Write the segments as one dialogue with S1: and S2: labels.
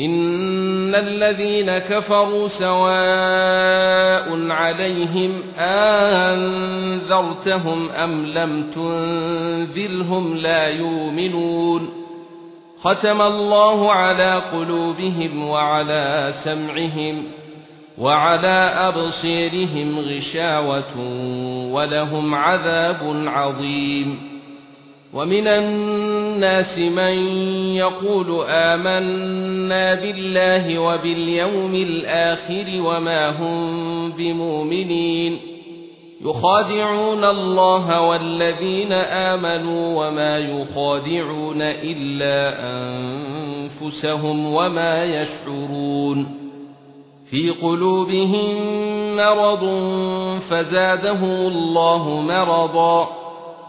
S1: ان الذين كفروا سواء عليهم انذرتهم ام لم تنذرهم لا يؤمنون ختم الله على قلوبهم وعلى سمعهم وعلى أبصيرهم غشاوة ولهم عذاب عظيم ومن الناس من يقول آمنا بالله وباليوم الآخر وما هم بمؤمنين. يخادعون الله والذين آمنوا وما يخادعون إلا أنفسهم وما يشعرون. في قلوبهم مرض فزادهم الله مرضا.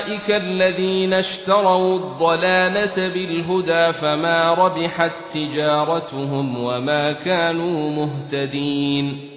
S1: أُولَئِكَ الَّذِينَ اشْتَرَوُا الضَّلَالَةَ بِالْهُدَى فَمَا رَبِحَتْ تِجَارَتُهُمْ وَمَا كَانُوا مُهْتَدِينَ